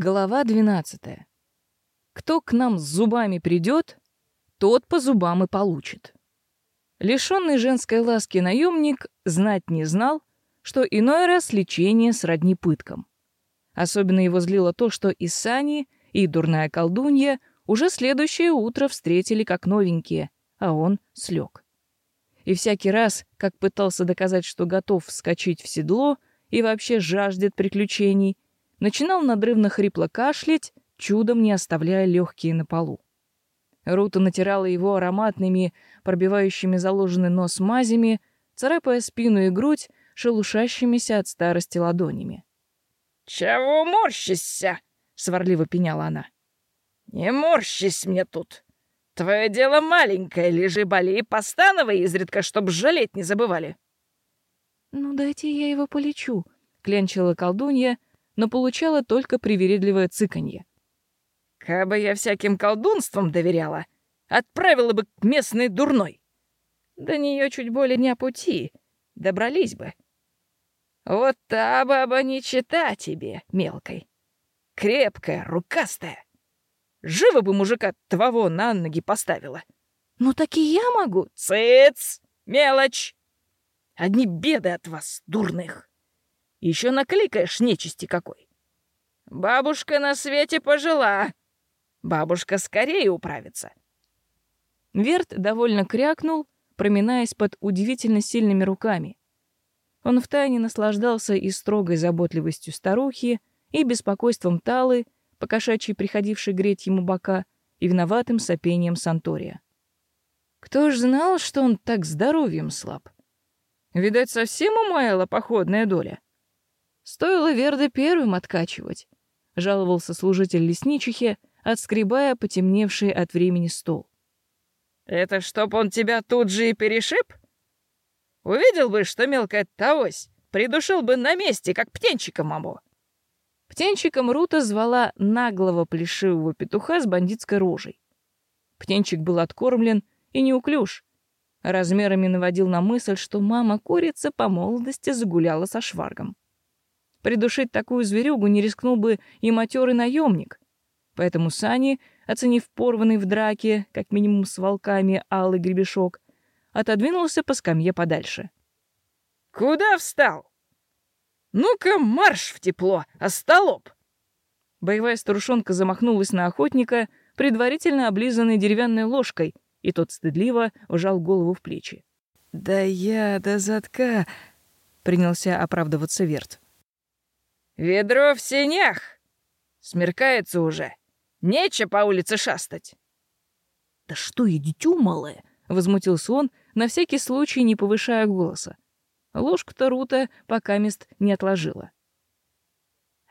Глава 12. Кто к нам с зубами придет, тот по зубам и получит. Лишенный женской ласки наемник знать не знал, что иной раз лечение сродни пыткам. Особенно его злило то, что и Сани, и дурная колдунья уже следующее утро встретили как новенькие, а он слег. И всякий раз, как пытался доказать, что готов вскочить в седло и вообще жаждет приключений, начинал надрывно хрипло кашлять, чудом не оставляя легкие на полу. Рута натирала его ароматными, пробивающими заложенный нос мазями, царапая спину и грудь шелушащимися от старости ладонями. «Чего морщишься?» — сварливо пеняла она. «Не морщись мне тут. Твое дело маленькое, лежи, боли и постановай изредка, чтоб жалеть не забывали». «Ну, дайте я его полечу», — клянчила колдунья, но получала только привередливое цыканье. «Кабы я всяким колдунствам доверяла, отправила бы к местной дурной. До нее чуть более не пути, добрались бы. Вот та баба не чита тебе, мелкой. Крепкая, рукастая. Живо бы мужика твоего на ноги поставила. Ну так и я могу. Цыц! Мелочь! Одни беды от вас, дурных. Еще накликаешь нечисти какой. Бабушка на свете пожила. Бабушка скорее управится. Верт довольно крякнул, проминаясь под удивительно сильными руками. Он втайне наслаждался и строгой заботливостью старухи, и беспокойством Талы, покошачьей приходившей греть ему бока, и виноватым сопением Сантория. Кто ж знал, что он так здоровьем слаб? Видать, совсем умаяла походная доля. Стоило Верде первым откачивать, жаловался служитель лесничихи, отскребая потемневший от времени стол. Это чтоб он тебя тут же и перешиб? Увидел бы, что мелкая тавось, придушил бы на месте, как птенчика маму. Птенчиком Рута звала наглого плешивого петуха с бандитской рожей. Птенчик был откормлен и неуклюж. Размерами наводил на мысль, что мама-курица по молодости загуляла со шваргом. Придушить такую зверюгу не рискнул бы и матерый наемник. Поэтому Сани, оценив порванный в драке, как минимум с волками, алый гребешок, отодвинулся по скамье подальше. «Куда встал? Ну-ка, марш в тепло, остолоп!» Боевая старушонка замахнулась на охотника, предварительно облизанной деревянной ложкой, и тот стыдливо вжал голову в плечи. «Да я до задка!» — принялся оправдываться Верт. «Ведро в сенях! Смеркается уже. Нече по улице шастать!» «Да что я, дитю малое!» — возмутился он, на всякий случай не повышая голоса. Ложку-то Рута пока мест не отложила.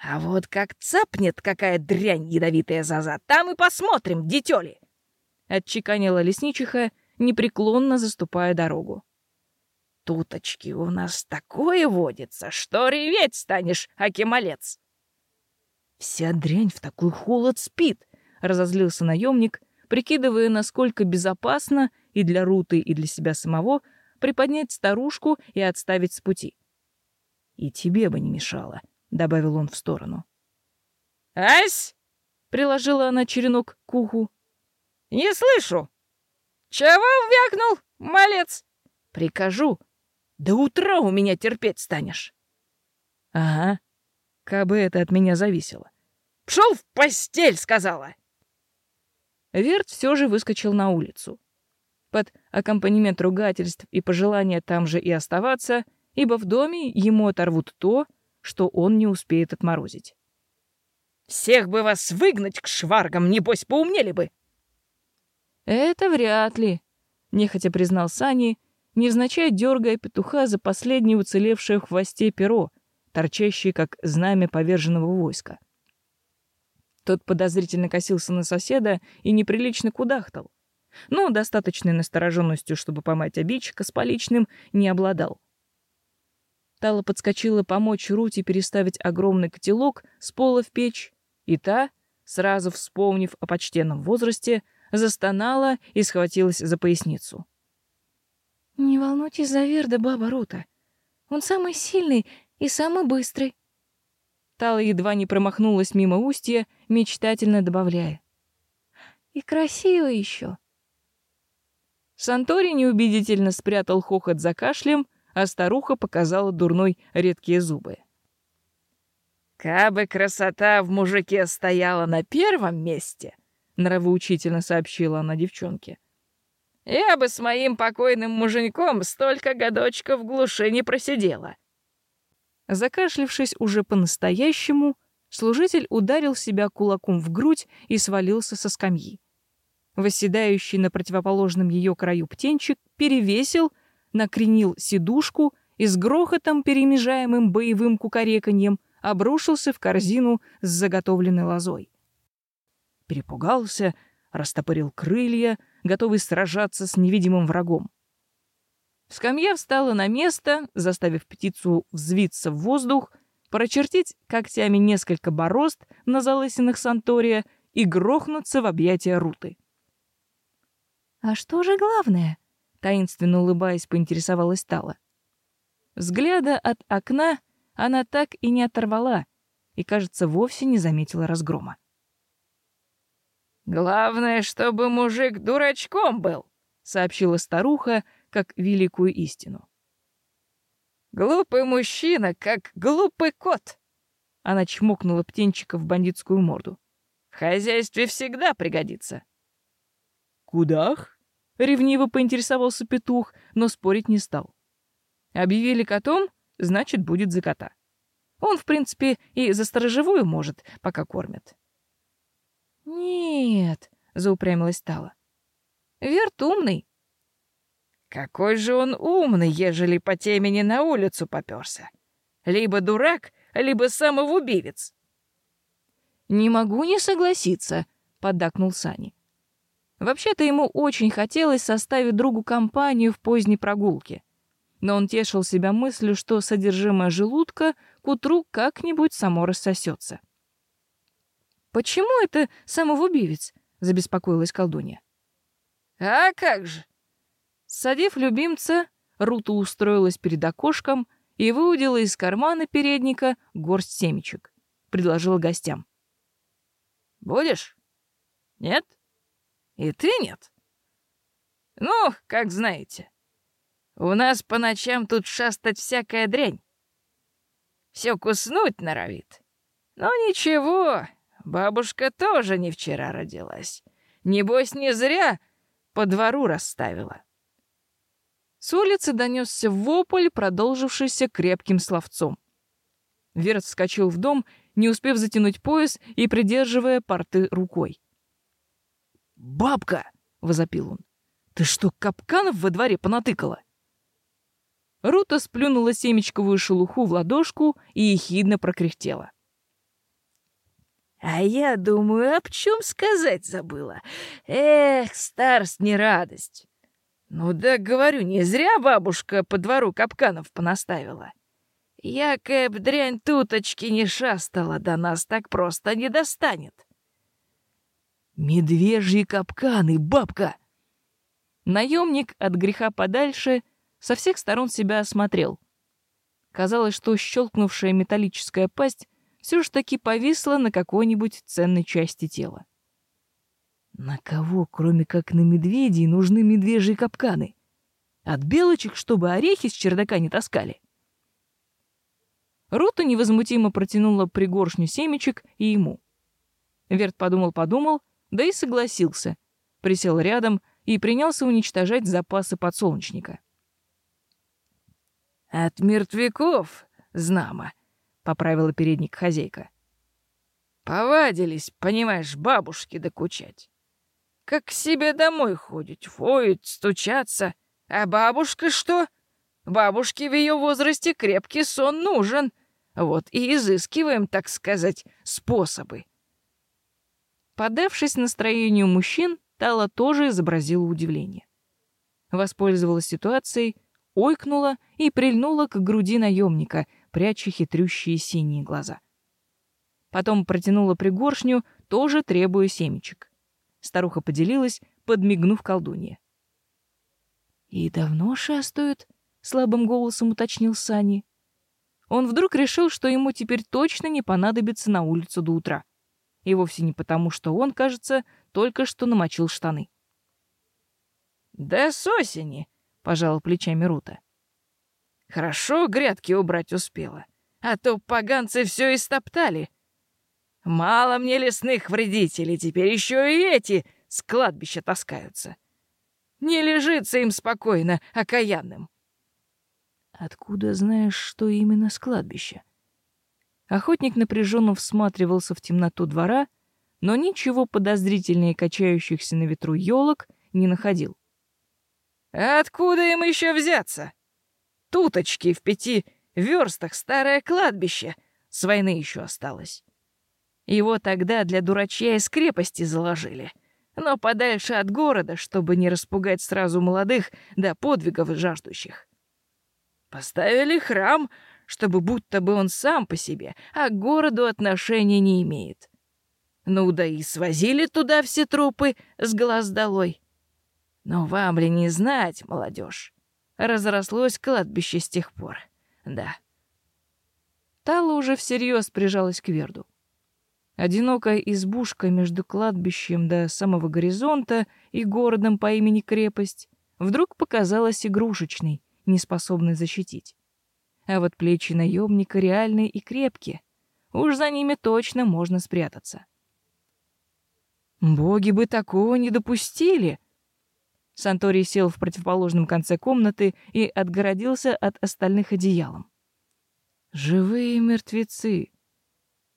«А вот как цапнет какая дрянь ядовитая заза, там и посмотрим, дитёли!» — отчеканила лесничиха, непреклонно заступая дорогу. Туточки, у нас такое водится, что реветь станешь, акималец. Вся дрянь в такой холод спит, разозлился наемник, прикидывая, насколько безопасно и для Руты, и для себя самого приподнять старушку и отставить с пути. И тебе бы не мешало, добавил он в сторону. Ась! приложила она черенок к уху. Не слышу. Чего вякнул, малец? Прикажу, до утра у меня терпеть станешь. Ага. Кабы это от меня зависело. Пшел в постель, сказала. Верт все же выскочил на улицу. Под аккомпанемент ругательств и пожелания там же и оставаться, ибо в доме ему оторвут то, что он не успеет отморозить. «Всех бы вас выгнать к шваргам, небось, поумнели бы!» «Это вряд ли», — нехотя признал Сани, невзначай дергая петуха за последнее уцелевшее в хвосте перо, торчащее как знамя поверженного войска. Тот подозрительно косился на соседа и неприлично кудахтал. Но достаточной настороженностью, чтобы поймать обидчика с поличным, не обладал. Тала подскочила помочь Рути переставить огромный котелок с пола в печь, и та, сразу вспомнив о почтенном возрасте, застонала и схватилась за поясницу. «Не волнуйтесь за Верда, баба Рута. Он самый сильный и самый быстрый». Тала едва не промахнулась мимо устья, мечтательно добавляя. «И красиво еще. Сантори неубедительно спрятал хохот за кашлем, а старуха показала дурной редкие зубы. «Кабы красота в мужике стояла на первом месте», — нравоучительно сообщила она девчонке, «я бы с моим покойным муженьком столько годочков в глуши не просидела». Закашлившись уже по-настоящему, служитель ударил себя кулаком в грудь и свалился со скамьи. Восседающий на противоположном ее краю птенчик перевесил, накренил сидушку и с грохотом, перемежаемым боевым кукареканьем, обрушился в корзину с заготовленной лозой. Перепугался, растопырил крылья, готовый сражаться с невидимым врагом. Скамья встала на место, заставив птицу взвиться в воздух, прочертить когтями несколько борозд на залысинах Сантория и грохнуться в объятия Руты. «А что же главное?» — таинственно улыбаясь, поинтересовалась Тала. Взгляда от окна она так и не оторвала и, кажется, вовсе не заметила разгрома. «Главное, чтобы мужик дурачком был», — сообщила старуха, как великую истину. «Глупый мужчина, как глупый кот!» Она чмокнула птенчика в бандитскую морду. «В хозяйстве всегда пригодится». «Кудах?» — ревниво поинтересовался петух, но спорить не стал. Объявили котом, значит, будет за кота. Он, в принципе, и за сторожевую может, пока кормят. «Нет», — заупрямилась Тала. «Верт умный». «Какой же он умный, ежели по темени на улицу попёрся. Либо дурак, либо самоубивец». «Не могу не согласиться», — поддакнул Сани. Вообще-то ему очень хотелось составить другу компанию в поздней прогулке. Но он тешил себя мыслью, что содержимое желудка к утру как-нибудь само рассосется. «Почему это самоубивец?» — забеспокоилась колдунья. «А как же?» Садив любимца, Рута устроилась перед окошком и выудила из кармана передника горсть семечек. Предложила гостям. «Будешь? Нет?» И ты нет? Ну, как знаете. У нас по ночам тут шастать всякая дрянь. Все куснуть норовит. Но ничего, бабушка тоже не вчера родилась. Небось, не зря по двору расставила. С улицы донесся вопль, продолжившийся крепким словцом. Верт вскочил в дом, не успев затянуть пояс и придерживая порты рукой. «Бабка!» — возопил он. «Ты что, капканов во дворе понатыкала?» Рута сплюнула семечковую шелуху в ладошку и ехидно прокряхтела. «А я думаю, об чем сказать забыла. Эх, старость не радость. Ну да, говорю, не зря бабушка по двору капканов понаставила. Якая б дрянь туточки не шастала, до нас так просто не достанет. Медвежьи капканы, бабка! Наемник от греха подальше со всех сторон себя осмотрел. Казалось, что щелкнувшая металлическая пасть все ж таки повисла на какой-нибудь ценной части тела. На кого, кроме как на медведей, нужны медвежьи капканы? От белочек, чтобы орехи с чердака не таскали. Рута невозмутимо протянула пригоршню семечек и ему. Верт подумал-подумал да и согласился. Присел рядом и принялся уничтожать запасы подсолнечника. «От мертвяков, знамо», — поправила передник хозяйка. «Повадились, понимаешь, бабушки докучать. Как к себе домой ходят, воют, стучатся. А бабушка что? Бабушке в ее возрасте крепкий сон нужен. Вот и изыскиваем, так сказать, способы. Поддавшись настроению мужчин, Тала тоже изобразила удивление. Воспользовалась ситуацией, ойкнула и прильнула к груди наемника, пряча хитрющие синие глаза. Потом протянула пригоршню, тоже требуя семечек. Старуха поделилась, подмигнув колдунье. «И давно шастают?» — слабым голосом уточнил Сани. он вдруг решил, что ему теперь точно не понадобится на улицу до утра. И вовсе не потому, что он, кажется, только что намочил штаны. «Да с осени», — пожал плечами Рута. «Хорошо грядки убрать успела, а то поганцы все истоптали. Мало мне лесных вредителей, теперь еще и эти с кладбища таскаются. Не лежится им спокойно, окаянным». «Откуда знаешь, что именно с кладбища?» Охотник напряженно всматривался в темноту двора, но ничего подозрительнее качающихся на ветру елок не находил. Откуда им еще взяться? Туточки в пяти верстах старое кладбище с войны еще осталось. Его тогда для дурачья из крепости заложили, но подальше от города, чтобы не распугать сразу молодых до подвигов жаждущих. Поставили храм, чтобы будто бы он сам по себе, а к городу отношения не имеет. Ну да и свозили туда все трупы с глаз долой. Но вам ли не знать, молодежь? Разрослось кладбище с тех пор. Да. Тала уже всерьез прижалась к Верду. Одинокая избушка между кладбищем до самого горизонта и городом по имени Крепость вдруг показалась игрушечной, неспособной защитить. А вот плечи наемника реальные и крепкие. Уж за ними точно можно спрятаться. Боги бы такого не допустили, Санторий сел в противоположном конце комнаты и отгородился от остальных одеялом. Живые мертвецы.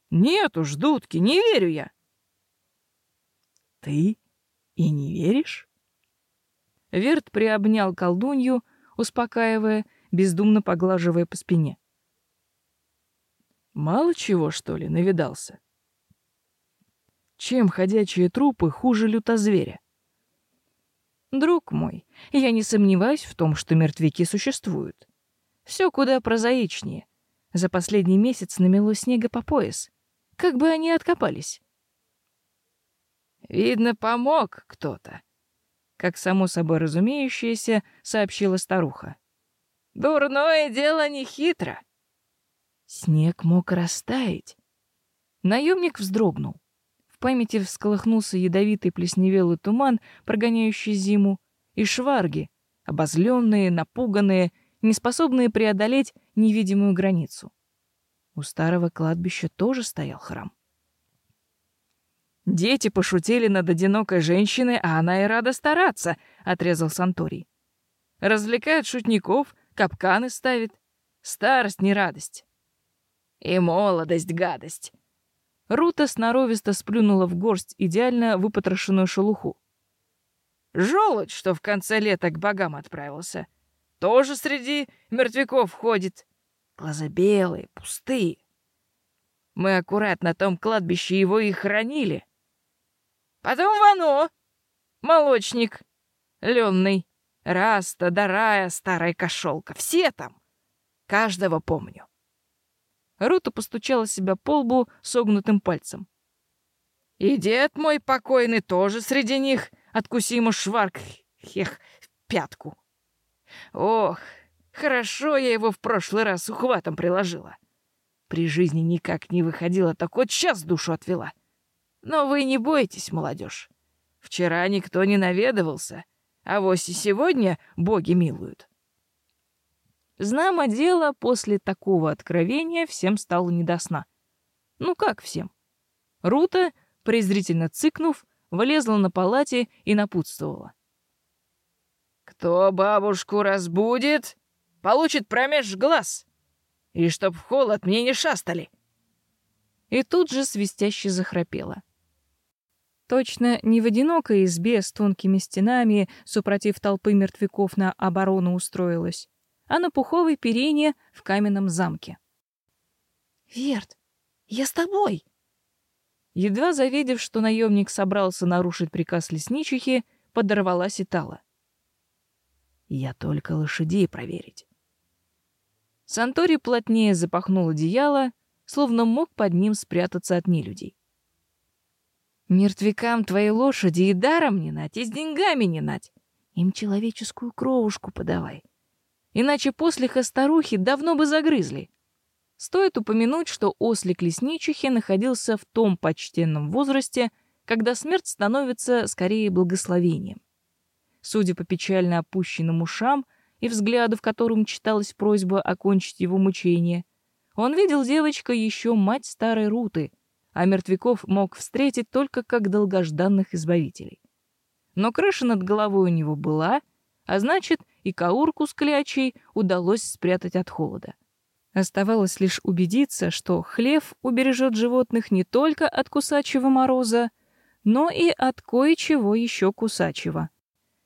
Нет уж, дудки, не верю я. Ты и не веришь? Верт приобнял колдунью, успокаивая, бездумно поглаживая по спине. Мало чего, что ли, навидался? Чем ходячие трупы хуже лютозверя? Друг мой, я не сомневаюсь в том, что мертвяки существуют. Все куда прозаичнее. За последний месяц намело снега по пояс. Как бы они откопались? Видно, помог кто-то. Как само собой разумеющееся, сообщила старуха. Дурное дело не хитро. Снег мог растаять. Наемник вздрогнул памяти всколыхнулся ядовитый плесневелый туман, прогоняющий зиму, и шварги, обозленные, напуганные, неспособные преодолеть невидимую границу. У старого кладбища тоже стоял храм. «Дети пошутили над одинокой женщиной, а она и рада стараться», — отрезал Санторий. «Развлекает шутников, капканы ставит. Старость не радость. И молодость гадость. Рута сноровисто сплюнула в горсть идеально выпотрошенную шелуху. «Желудь, что в конце лета к богам отправился, тоже среди мертвяков ходит. Глаза белые, пустые. Мы аккуратно на том кладбище его и хранили. Потом Вано, молочник, Ленный, Раста, Дарая, старая кошелка. Все там. Каждого помню. Рута постучала себя по лбу согнутым пальцем. «И дед мой покойный тоже среди них. Откуси ему шварк, хех, пятку. Ох, хорошо я его в прошлый раз ухватом приложила. При жизни никак не выходила, так вот сейчас душу отвела. Но вы не бойтесь, молодежь. Вчера никто не наведывался, а вось и сегодня боги милуют. Знамо дело, после такого откровения всем стало не до сна. Ну как всем? Рута, презрительно цыкнув, влезла на палате и напутствовала. «Кто бабушку разбудит, получит промеж глаз, и чтоб в холод мне не шастали!» И тут же свистяще захрапела. Точно не в одинокой избе с тонкими стенами, супротив толпы мертвяков на оборону устроилась, а на пуховой перине в каменном замке. «Верт, я с тобой!» Едва завидев, что наемник собрался нарушить приказ лесничихи, подорвалась и тала. «Я только лошадей проверить». Сантори плотнее запахнул одеяло, словно мог под ним спрятаться от нелюдей. «Мертвякам твои лошади и даром не нать, и с деньгами не нать. Им человеческую кровушку подавай иначе после старухи давно бы загрызли. Стоит упомянуть, что ослик лесничихи находился в том почтенном возрасте, когда смерть становится скорее благословением. Судя по печально опущенным ушам и взгляду, в котором читалась просьба окончить его мучение, он видел девочка еще мать старой Руты, а мертвяков мог встретить только как долгожданных избавителей. Но крыша над головой у него была, а значит, и каурку с клячей удалось спрятать от холода. Оставалось лишь убедиться, что хлев убережет животных не только от кусачего мороза, но и от кое-чего еще кусачего.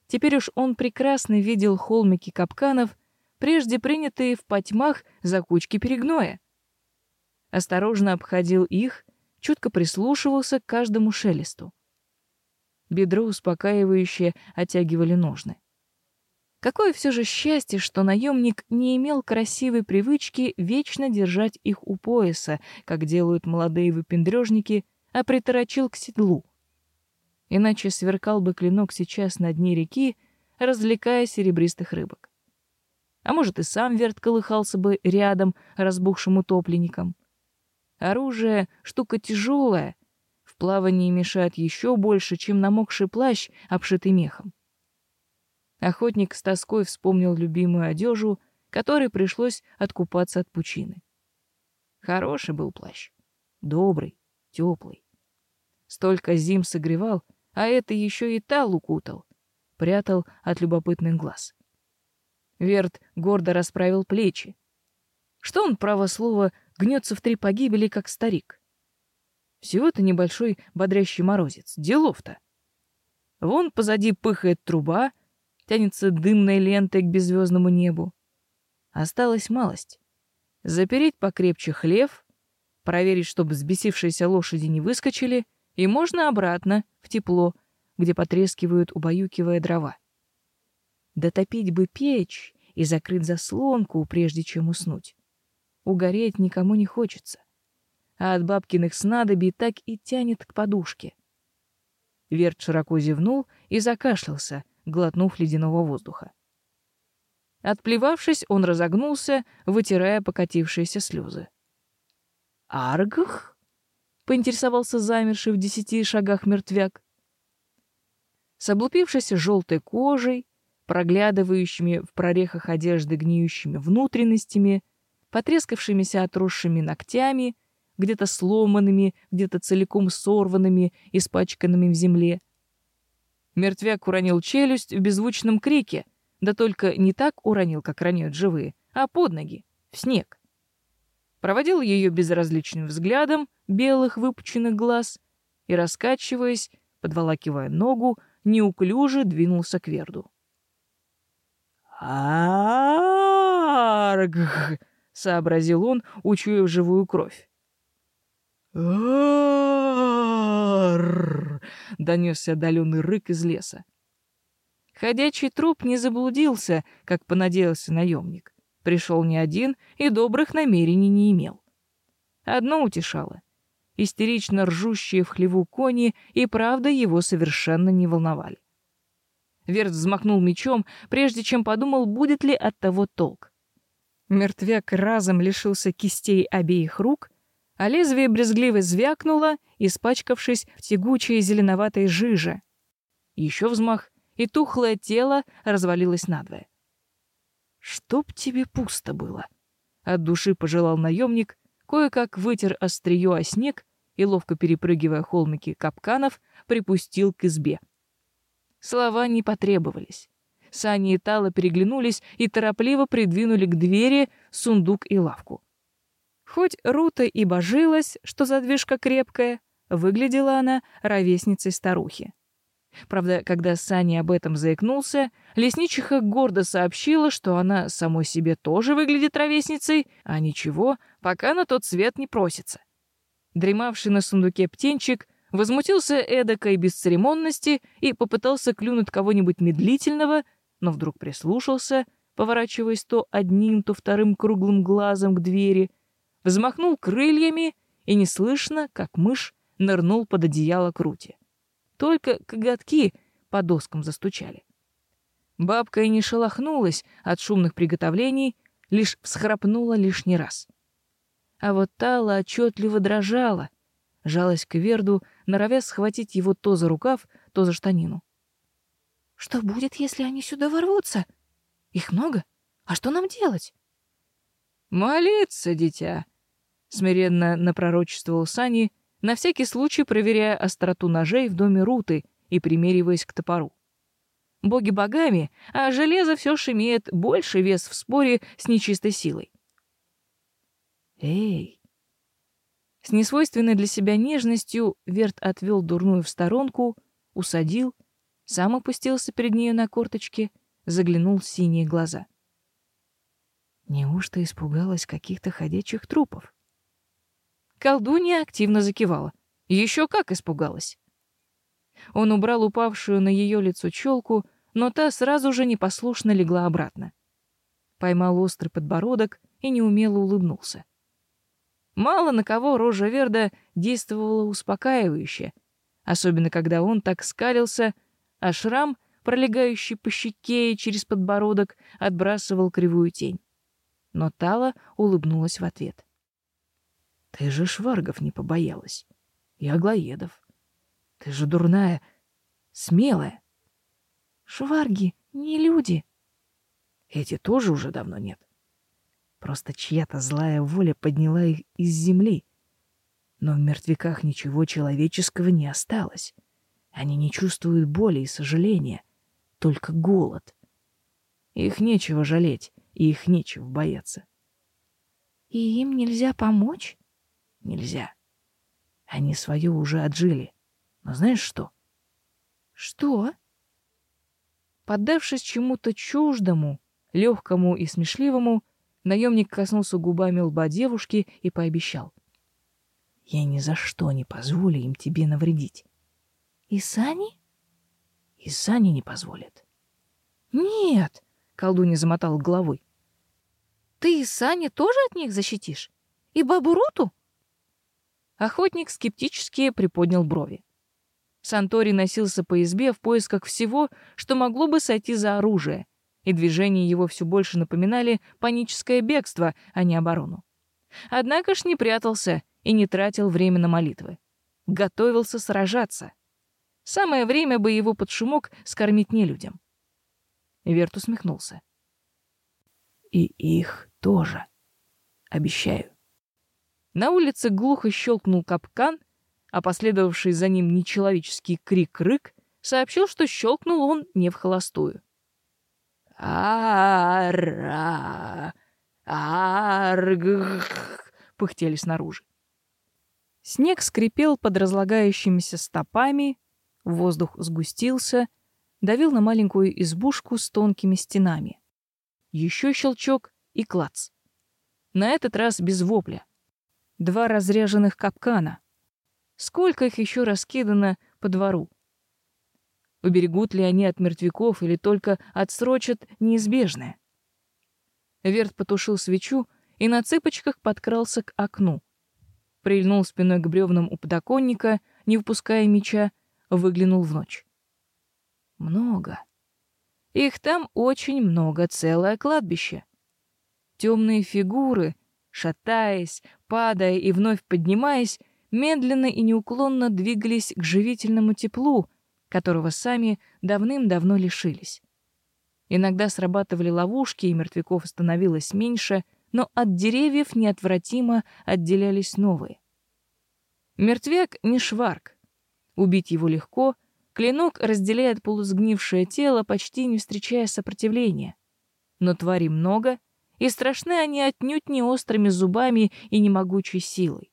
Теперь уж он прекрасно видел холмики капканов, прежде принятые в потьмах за кучки перегноя. Осторожно обходил их, чутко прислушивался к каждому шелесту. Бедро успокаивающе оттягивали ножны. Какое все же счастье, что наемник не имел красивой привычки вечно держать их у пояса, как делают молодые выпендрежники, а приторочил к седлу. Иначе сверкал бы клинок сейчас на дне реки, развлекая серебристых рыбок. А может, и сам верт колыхался бы рядом разбухшим утопленником. Оружие — штука тяжелая, в плавании мешает еще больше, чем намокший плащ, обшитый мехом. Охотник с тоской вспомнил любимую одежу, которой пришлось откупаться от пучины. Хороший был плащ. Добрый, теплый. Столько зим согревал, а это еще и тал укутал. Прятал от любопытных глаз. Верт гордо расправил плечи. Что он, право слово, гнется в три погибели, как старик? Всего-то небольшой бодрящий морозец. Делов-то. Вон позади пыхает труба — тянется дымной лентой к беззвездному небу. Осталась малость. Запереть покрепче хлев, проверить, чтобы взбесившиеся лошади не выскочили, и можно обратно, в тепло, где потрескивают, убаюкивая дрова. Дотопить бы печь и закрыть заслонку, прежде чем уснуть. Угореть никому не хочется. А от бабкиных снадобий так и тянет к подушке. Верт широко зевнул и закашлялся, глотнув ледяного воздуха. Отплевавшись, он разогнулся, вытирая покатившиеся слезы. «Аргх?» — поинтересовался замерший в десяти шагах мертвяк. С облупившейся желтой кожей, проглядывающими в прорехах одежды гниющими внутренностями, потрескавшимися отросшими ногтями, где-то сломанными, где-то целиком сорванными, испачканными в земле — Мертвяк уронил челюсть в беззвучном крике, да только не так уронил, как роняют живые, а под ноги, в снег. Проводил ее безразличным взглядом белых выпученных глаз и, раскачиваясь, подволакивая ногу, неуклюже двинулся к Верду. «Арг!» — сообразил он, учуяв живую кровь. Донесся отдаленный рык из леса. Ходячий труп не заблудился, как понадеялся наемник. Пришел не один и добрых намерений не имел. Одно утешало. Истерично ржущие в хлеву кони и правда его совершенно не волновали. Верт взмахнул мечом, прежде чем подумал, будет ли от того толк. Мертвяк разом лишился кистей обеих рук а лезвие брезгливо звякнуло, испачкавшись в тягучей зеленоватой жиже. Еще взмах, и тухлое тело развалилось надвое. «Чтоб тебе пусто было!» — от души пожелал наемник, кое-как вытер острие о снег и, ловко перепрыгивая холмики капканов, припустил к избе. Слова не потребовались. Сани и Тала переглянулись и торопливо придвинули к двери сундук и лавку. Хоть Рута и божилась, что задвижка крепкая, выглядела она ровесницей старухи. Правда, когда Саня об этом заикнулся, лесничиха гордо сообщила, что она самой себе тоже выглядит ровесницей, а ничего, пока на тот свет не просится. Дремавший на сундуке птенчик возмутился эдакой бесцеремонности и попытался клюнуть кого-нибудь медлительного, но вдруг прислушался, поворачиваясь то одним, то вторым круглым глазом к двери — взмахнул крыльями и неслышно, как мышь, нырнул под одеяло крути. Только коготки по доскам застучали. Бабка и не шелохнулась от шумных приготовлений, лишь всхрапнула лишний раз. А вот Тала отчетливо дрожала, жалась к Верду, норовя схватить его то за рукав, то за штанину. «Что будет, если они сюда ворвутся? Их много? А что нам делать?» «Молиться, дитя!» — смиренно напророчествовал Сани, на всякий случай проверяя остроту ножей в доме Руты и примериваясь к топору. Боги богами, а железо все же имеет больше вес в споре с нечистой силой. «Эй!» С несвойственной для себя нежностью Верт отвел дурную в сторонку, усадил, сам опустился перед нею на корточки, заглянул в синие глаза. Неужто испугалась каких-то ходячих трупов? Колдунья активно закивала. Еще как испугалась. Он убрал упавшую на ее лицо челку, но та сразу же непослушно легла обратно. Поймал острый подбородок и неумело улыбнулся. Мало на кого рожа Верда действовала успокаивающе, особенно когда он так скалился, а шрам, пролегающий по щеке и через подбородок, отбрасывал кривую тень. Но Тала улыбнулась в ответ. «Ты же шваргов не побоялась. И аглоедов. Ты же дурная, смелая. Шварги не люди. Эти тоже уже давно нет. Просто чья-то злая воля подняла их из земли. Но в мертвяках ничего человеческого не осталось. Они не чувствуют боли и сожаления, только голод. Их нечего жалеть, и их нечего бояться. И им нельзя помочь? Нельзя. Они свое уже отжили. Но знаешь что? Что? Поддавшись чему-то чуждому, легкому и смешливому, Наемник коснулся губами лба девушки и пообещал. «Я ни за что не позволю им тебе навредить». «И Сани?» «И Сани не позволят». «Нет!» — колдунья замотала головой. «Ты и Сани тоже от них защитишь? И бабу Руту?» Охотник скептически приподнял брови. Сантори носился по избе в поисках всего, что могло бы сойти за оружие — и движения его все больше напоминали паническое бегство, а не оборону. Однако ж не прятался и не тратил время на молитвы. Готовился сражаться. Самое время бы его под шумок скормить нелюдям. Верт усмехнулся. И их тоже. Обещаю. На улице глухо щелкнул капкан, а последовавший за ним нечеловеческий крик-рык сообщил, что щелкнул он не в холостую. «Ара! Аргх!» — пыхтели снаружи. Снег скрипел под разлагающимися стопами, воздух сгустился, давил на маленькую избушку с тонкими стенами. Еще щелчок и клац. На этот раз без вопля. Два разряженных капкана. Сколько их еще раскидано по двору? Уберегут ли они от мертвяков или только отсрочат неизбежное? Верт потушил свечу и на цыпочках подкрался к окну. Прильнул спиной к бревнам у подоконника, не выпуская меча, выглянул в ночь. Много. Их там очень много, целое кладбище. Темные фигуры, шатаясь, падая и вновь поднимаясь, медленно и неуклонно двигались к живительному теплу, которого сами давным-давно лишились. Иногда срабатывали ловушки, и мертвяков становилось меньше, но от деревьев неотвратимо отделялись новые. Мертвяк не шварк. Убить его легко, клинок разделяет полусгнившее тело, почти не встречая сопротивления. Но тварей много, и страшны они отнюдь не острыми зубами и не могучей силой.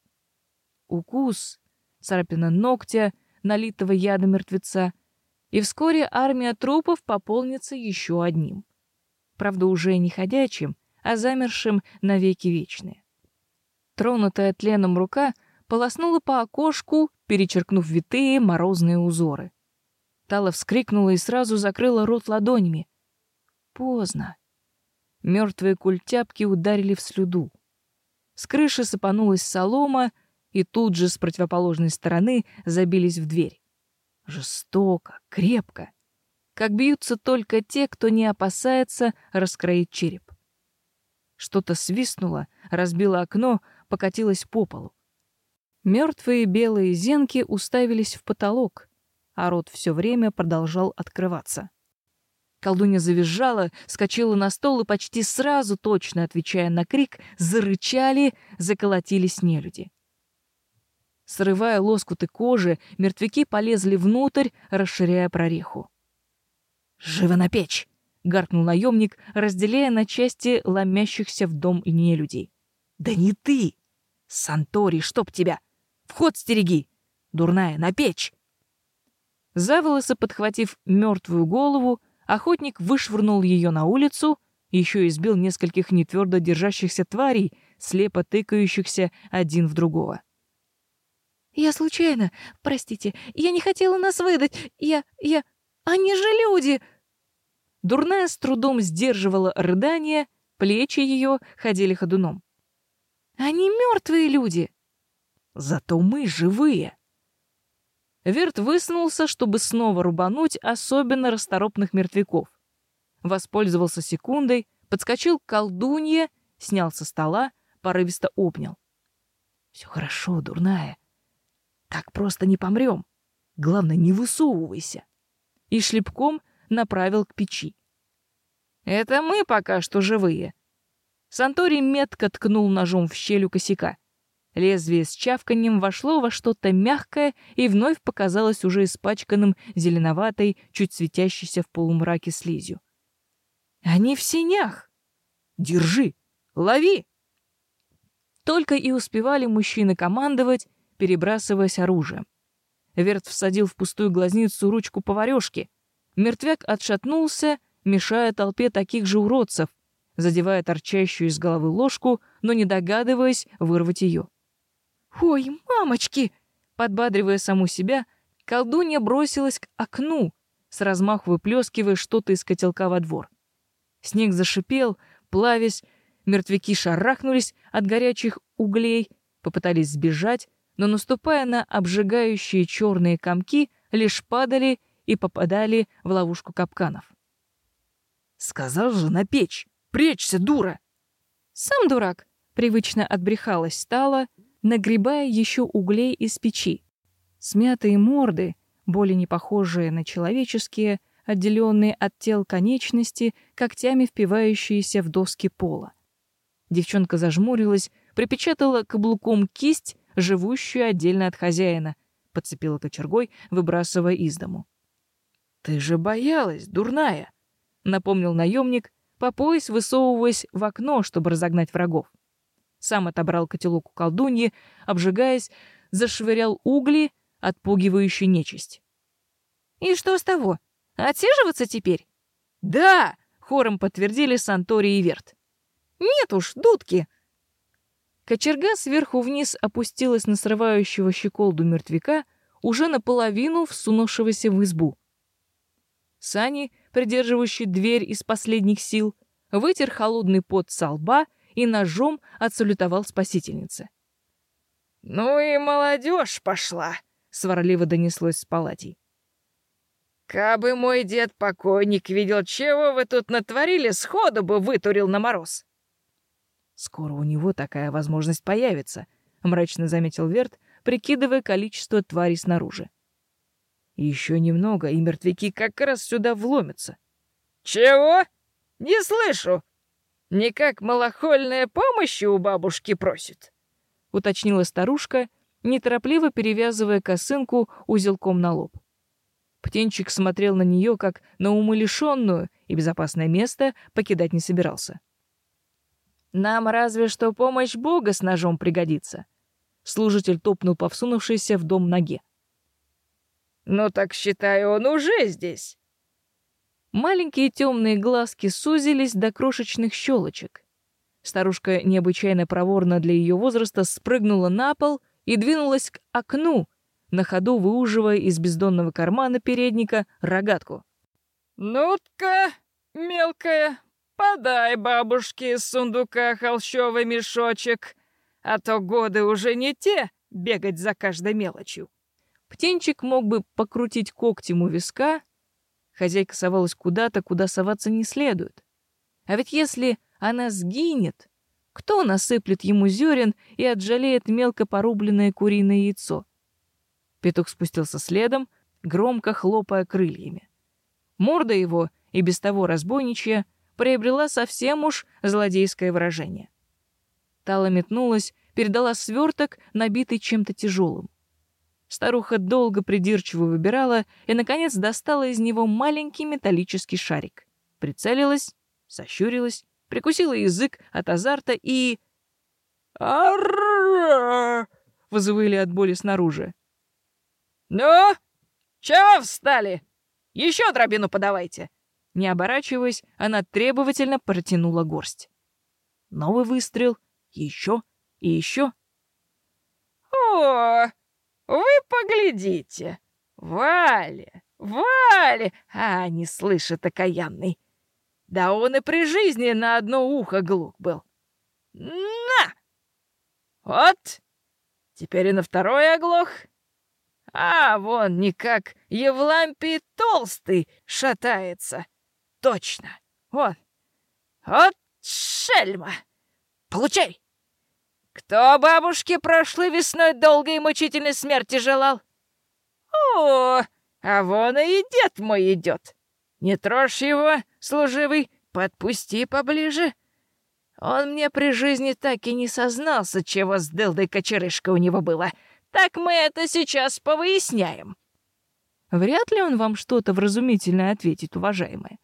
Укус, царапина ногтя, налитого яда мертвеца, и вскоре армия трупов пополнится еще одним. Правда, уже не ходячим, а замершим навеки вечные. Тронутая тленом рука полоснула по окошку, перечеркнув витые морозные узоры. Тала вскрикнула и сразу закрыла рот ладонями. Поздно. Мертвые культяпки ударили в слюду. С крыши сыпанулась солома, и тут же с противоположной стороны забились в дверь. Жестоко, крепко. Как бьются только те, кто не опасается раскроить череп. Что-то свистнуло, разбило окно, покатилась по полу. Мертвые белые зенки уставились в потолок, а рот все время продолжал открываться. Колдунья завизжала, скочила на стол и почти сразу, точно отвечая на крик, зарычали, заколотились нелюди. Срывая лоскуты кожи, мертвяки полезли внутрь, расширяя прореху. «Живо на печь!» — гаркнул наемник, разделяя на части ломящихся в дом нелюдей. «Да не ты! Сантори, чтоб тебя! Вход стереги! Дурная, на печь!» За волосы подхватив мертвую голову, охотник вышвырнул ее на улицу, еще избил нескольких нетвердо держащихся тварей, слепо тыкающихся один в другого. «Я случайно, простите, я не хотела нас выдать, я... я... Они же люди!» Дурная с трудом сдерживала рыдание, плечи ее ходили ходуном. «Они мертвые люди!» «Зато мы живые!» Верт высунулся, чтобы снова рубануть особенно расторопных мертвяков. Воспользовался секундой, подскочил к колдунье, снял со стола, порывисто обнял. «Все хорошо, дурная. Так просто не помрем. Главное, не высовывайся». И шлепком направил к печи. «Это мы пока что живые». Сантори метко ткнул ножом в щель косяка. Лезвие с чавканьем вошло во что-то мягкое и вновь показалось уже испачканным зеленоватой, чуть светящейся в полумраке слизью. «Они в синях! Держи! Лови!» Только и успевали мужчины командовать, перебрасываясь оружием. Верт всадил в пустую глазницу ручку поварёшки. Мертвяк отшатнулся, мешая толпе таких же уродцев, задевая торчащую из головы ложку, но не догадываясь вырвать ее. «Ой, мамочки!» Подбадривая саму себя, колдунья бросилась к окну, с размаху выплескивая что-то из котелка во двор. Снег зашипел, плавясь, мертвяки шарахнулись от горячих углей, попытались сбежать, но, наступая на обжигающие черные комки, лишь падали и попадали в ловушку капканов. «Сказал же на печь! Пречься, дура!» «Сам дурак!» — привычно отбрехалась стала, нагребая еще углей из печи. Смятые морды, более не похожие на человеческие, отделенные от тел конечности, когтями впивающиеся в доски пола. Девчонка зажмурилась, припечатала каблуком кисть, живущую отдельно от хозяина, подцепила кочергой, выбрасывая из дому. «Ты же боялась, дурная!» — напомнил наемник, по пояс высовываясь в окно, чтобы разогнать врагов сам отобрал котелок у колдуньи, обжигаясь, зашвырял угли, отпугивающий нечисть. «И что с того? Отсиживаться теперь?» «Да!» — хором подтвердили Сантори и Верт. «Нет уж, дудки!» Кочерга сверху вниз опустилась на срывающего щеколду мертвяка, уже наполовину всунувшегося в избу. Сани, придерживающий дверь из последних сил, вытер холодный пот со лба и ножом отсалютовал спасительнице. «Ну и молодежь пошла!» — сварливо донеслось с палатей. «Кабы мой дед-покойник видел, чего вы тут натворили, сходу бы вытурил на мороз!» «Скоро у него такая возможность появится», — мрачно заметил Верт, прикидывая количество тварей снаружи. «Еще немного, и мертвяки как раз сюда вломятся». «Чего? Не слышу!» Никак малохольная помощи у бабушки просит, уточнила старушка, неторопливо перевязывая косынку узелком на лоб. Птенчик смотрел на нее как на умалишенную и безопасное место покидать не собирался. Нам разве что помощь Бога с ножом пригодится. Служитель топнул по всунувшейся в дом ноге. Ну так считаю, он уже здесь. Маленькие темные глазки сузились до крошечных щелочек. Старушка необычайно проворно для ее возраста спрыгнула на пол и двинулась к окну, на ходу выуживая из бездонного кармана передника рогатку. «Ну-ка, мелкая, подай бабушке из сундука холщовый мешочек, а то годы уже не те бегать за каждой мелочью». Птенчик мог бы покрутить когтем у виска, Хозяйка совалась куда-то, куда соваться не следует. А ведь если она сгинет, Кто насыплет ему зерен и отжалеет мелко порубленное куриное яйцо? Петух спустился следом, громко хлопая крыльями. Морда его, и без того разбойничья, приобрела совсем уж злодейское выражение. Тала метнулась, передала сверток, набитый чем-то тяжелым. Старуха долго придирчиво выбирала и, наконец, достала из него маленький металлический шарик. Прицелилась, сощурилась, прикусила язык от азарта и... «Арра!» — взвыли от боли снаружи. «Ну, чего встали? Еще дробину подавайте!» Не оборачиваясь, она требовательно протянула горсть. Новый выстрел, еще и еще. «О, вы поглядите! Валя, Валя! А, не слышит окаянный! Да он и при жизни на одно ухо глух был. На! Вот! Теперь и на второй оглох. А, вон никак Евлампий толстый шатается. Точно. Вот. Вот шельма. Получай. Кто бабушке прошлой весной долгой и мучительной смерти желал? О, а вон и дед мой идет. Не трожь его, служивый, подпусти поближе. Он мне при жизни так и не сознался, чего с дылдой кочерышка у него было. Так мы это сейчас повыясняем. Вряд ли он вам что-то вразумительное ответит, уважаемая.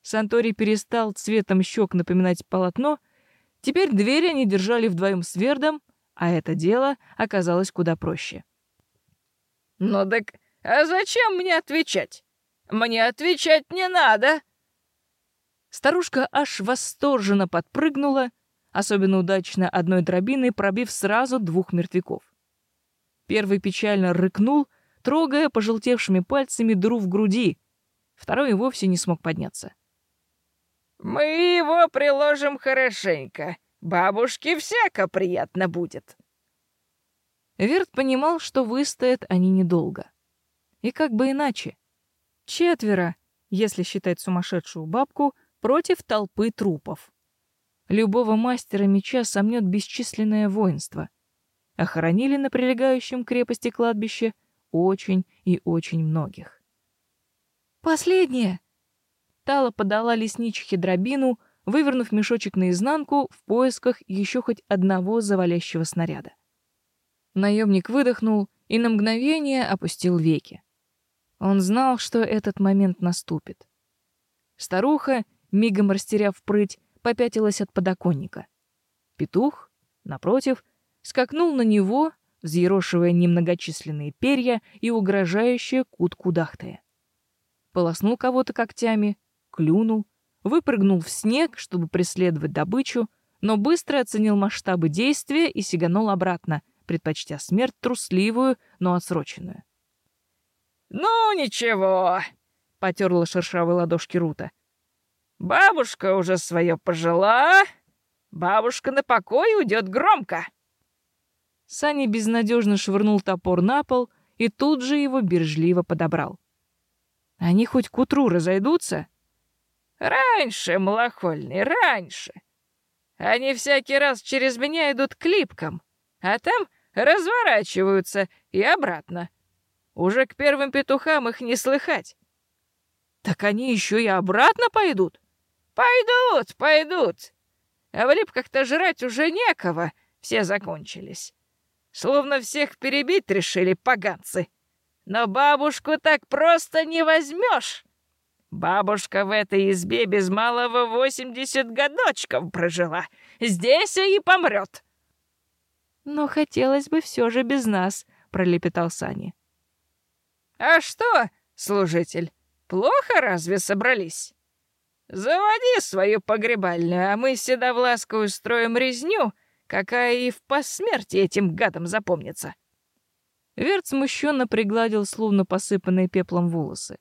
Сантори перестал цветом щек напоминать полотно. Теперь двери они держали вдвоем с Вердом, а это дело оказалось куда проще. «Ну так а зачем мне отвечать? Мне отвечать не надо!» Старушка аж восторженно подпрыгнула, особенно удачно одной дробиной пробив сразу двух мертвяков. Первый печально рыкнул, трогая пожелтевшими пальцами дыру в груди. Второй и вовсе не смог подняться. Мы его приложим хорошенько. Бабушке всяко приятно будет. Верт понимал, что выстоят они недолго. И как бы иначе. Четверо, если считать сумасшедшую бабку, против толпы трупов. Любого мастера меча сомнет бесчисленное воинство. Охоронили на прилегающем крепости кладбище очень и очень многих. «Последнее!» Тала подала лесничье дробину, вывернув мешочек наизнанку в поисках еще хоть одного завалящего снаряда. Наемник выдохнул и на мгновение опустил веки. Он знал, что этот момент наступит. Старуха, мигом растеряв прыть, попятилась от подоконника. Петух, напротив, скакнул на него, взъерошивая немногочисленные перья и угрожающе кут-кудахтая. Полоснул кого-то когтями, клюнул, выпрыгнул в снег, чтобы преследовать добычу, но быстро оценил масштабы действия и сиганул обратно, предпочтя смерть трусливую, но отсроченную. «Ну, ничего», — потерла шершавые ладошки Рута. «Бабушка уже свое пожила. Бабушка на покой уйдет громко». Саня безнадежно швырнул топор на пол и тут же его бережливо подобрал. «Они хоть к утру разойдутся?» Раньше, малохольный, раньше. Они всякий раз через меня идут к липкам, а там разворачиваются и обратно. Уже к первым петухам их не слыхать. Так они еще и обратно пойдут? Пойдут, пойдут. А в липках-то жрать уже некого, все закончились. Словно всех перебить решили поганцы. Но бабушку так просто не возьмешь. Бабушка в этой избе без малого восемьдесят годочков прожила. Здесь и помрет. Но хотелось бы все же без нас, пролепетал Сани. А что, служитель, плохо разве собрались? Заводи свою погребальную, а мы седовласко устроим резню, какая и в посмертии этим гадам запомнится. Верт смущенно пригладил словно посыпанные пеплом волосы.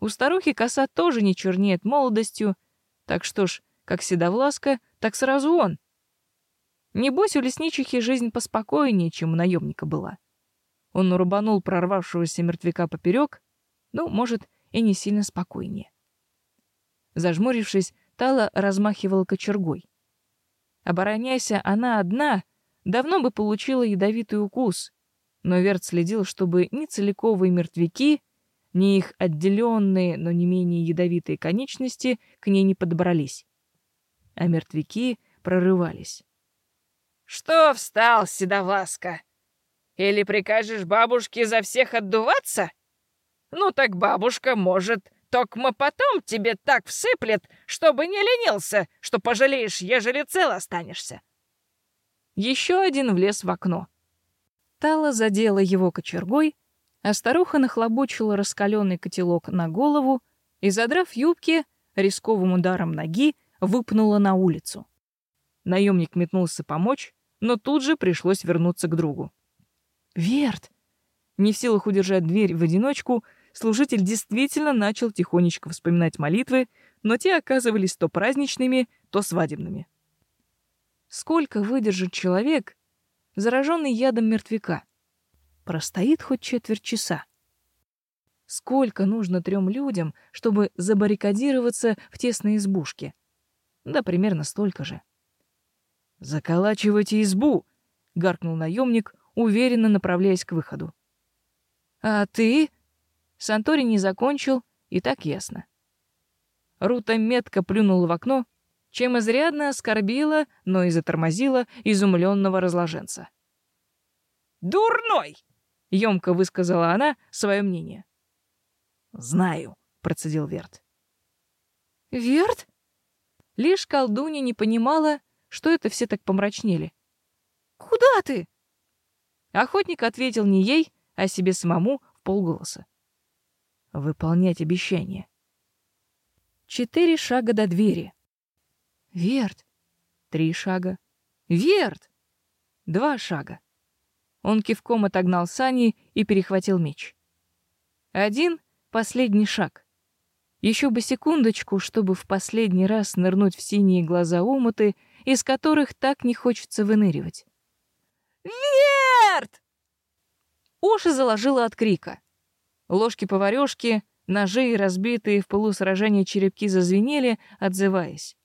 У старухи коса тоже не чернеет молодостью, так что ж, как седовласка, так сразу он. Небось, у лесничихи жизнь поспокойнее, чем у наемника была. Он рубанул прорвавшегося мертвяка поперек, ну, может, и не сильно спокойнее. Зажмурившись, Тала размахивала кочергой. Обороняйся она одна, давно бы получила ядовитый укус, но Верт следил, чтобы ни целиковые мертвяки, ни их отделенные, но не менее ядовитые конечности к ней не подобрались. А мертвяки прорывались. «Что встал, Седовласка? Или прикажешь бабушке за всех отдуваться? Ну так бабушка, может, токмо потом тебе так всыплет, чтобы не ленился, что пожалеешь, ежели цел останешься». Еще один влез в окно. Тала задела его кочергой, а старуха нахлобучила раскаленный котелок на голову и, задрав юбки, рисковым ударом ноги выпнула на улицу. Наемник метнулся помочь, но тут же пришлось вернуться к другу. «Верт!» Не в силах удержать дверь в одиночку, служитель действительно начал тихонечко вспоминать молитвы, но те оказывались то праздничными, то свадебными. Сколько выдержит человек, зараженный ядом мертвяка? Простоит хоть четверть часа. Сколько нужно трем людям, чтобы забаррикадироваться в тесной избушке? Да примерно столько же. «Заколачивайте избу!» — гаркнул наемник, уверенно направляясь к выходу. «А ты?» Сантори не закончил, и так ясно. Рута метко плюнула в окно, чем изрядно оскорбила, но и затормозила изумленного разложенца. «Дурной!» — емко высказала она свое мнение. «Знаю», — процедил Верт. «Верт?» Лишь колдунья не понимала, что это все так помрачнели. «Куда ты?» Охотник ответил не ей, а себе самому в полголоса. «Выполнять обещание». Четыре шага до двери. Верт. Три шага. Верт. Два шага. Он кивком отогнал сани и перехватил меч. Один — последний шаг. Еще бы секундочку, чтобы в последний раз нырнуть в синие глаза умуты, из которых так не хочется выныривать. «Верт!» Уши заложило от крика. Ложки-поварёшки, ножи и разбитые в пылу сражения черепки зазвенели, отзываясь.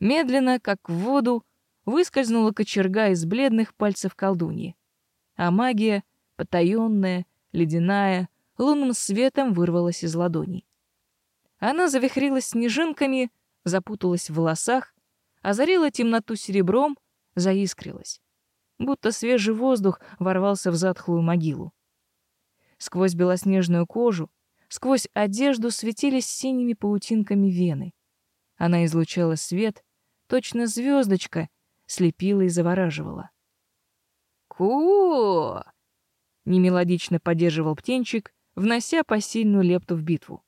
Медленно, как в воду, выскользнула кочерга из бледных пальцев колдуньи. А магия, потаённая, ледяная, лунным светом вырвалась из ладоней. Она завихрилась снежинками, запуталась в волосах, озарила темноту серебром, заискрилась. Будто свежий воздух ворвался в затхлую могилу. Сквозь белоснежную кожу, сквозь одежду светились синими паутинками вены. Она излучала свет, точно звездочка, слепила и завораживала. Ку немелодично поддерживал птенчик, внося посильную лепту в битву.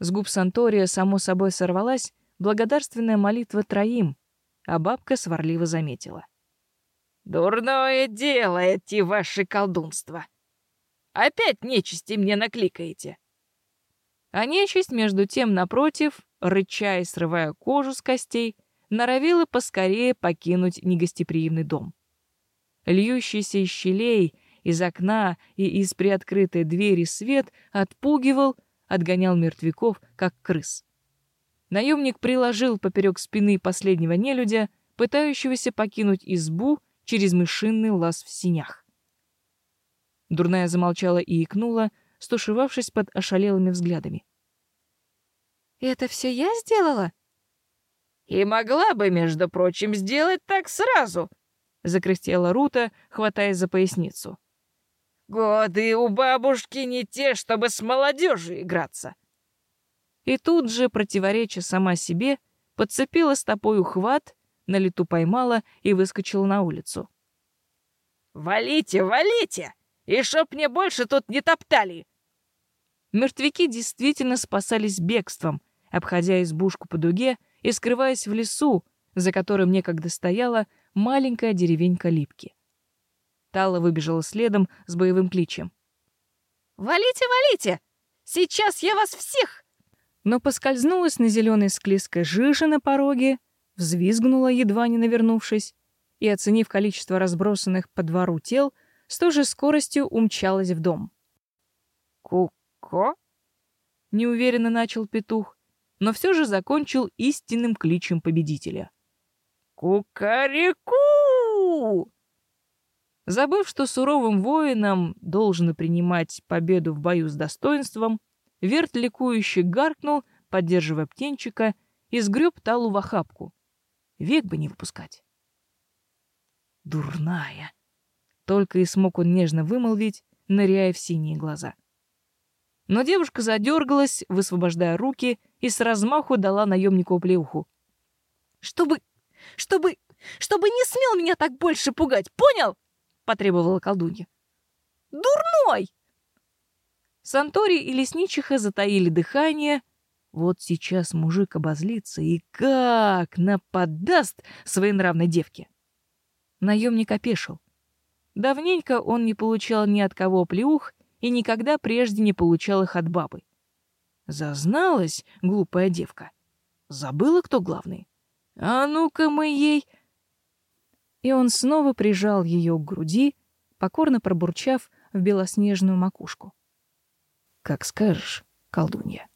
С губ Сантория само собой сорвалась благодарственная молитва троим, а бабка сварливо заметила. «Дурное дело эти ваши колдунства! Опять нечисти мне накликаете!» А нечисть, между тем, напротив, рыча и срывая кожу с костей, норовила поскорее покинуть негостеприимный дом. Льющийся из щелей, из окна и из приоткрытой двери свет отпугивал, отгонял мертвяков, как крыс. Наемник приложил поперек спины последнего нелюдя, пытающегося покинуть избу через мышиный лаз в синях. Дурная замолчала и икнула, стушевавшись под ошалелыми взглядами. «Это все я сделала?» «И могла бы, между прочим, сделать так сразу», — закряхтела Рута, хватаясь за поясницу. «Годы у бабушки не те, чтобы с молодежью играться». И тут же, противореча сама себе, подцепила стопой ухват, на лету поймала и выскочила на улицу. «Валите, валите! И чтоб мне больше тут не топтали!» Мертвяки действительно спасались бегством, обходя избушку по дуге и скрываясь в лесу, за которым некогда стояла маленькая деревенька Липки. Тала выбежала следом с боевым кличем. «Валите, валите! Сейчас я вас всех!» Но поскользнулась на зеленой склизкой жиже на пороге, взвизгнула, едва не навернувшись, и, оценив количество разбросанных по двору тел, с той же скоростью умчалась в дом. «Ку-ко?» — неуверенно начал петух, но все же закончил истинным кличем победителя. Кукареку! Забыв, что суровым воинам должно принимать победу в бою с достоинством, Верт ликующе гаркнул, поддерживая птенчика, и сгреб Талу в охапку. Век бы не выпускать. Дурная. Только и смог он нежно вымолвить, ныряя в синие глаза. Но девушка задергалась, высвобождая руки, и с размаху дала наемнику плеуху. «Чтобы... чтобы... чтобы не смел меня так больше пугать, понял?» — потребовала колдунья. «Дурной!» Сантори и лесничиха затаили дыхание. Вот сейчас мужик обозлится и как нападаст своей нравной девке. Наемник опешил. Давненько он не получал ни от кого плеух и никогда прежде не получал их от бабы. Зазналась глупая девка. Забыла, кто главный. А ну-ка мы ей... И он снова прижал ее к груди, покорно пробурчав в белоснежную макушку. Как скажешь, колдунья.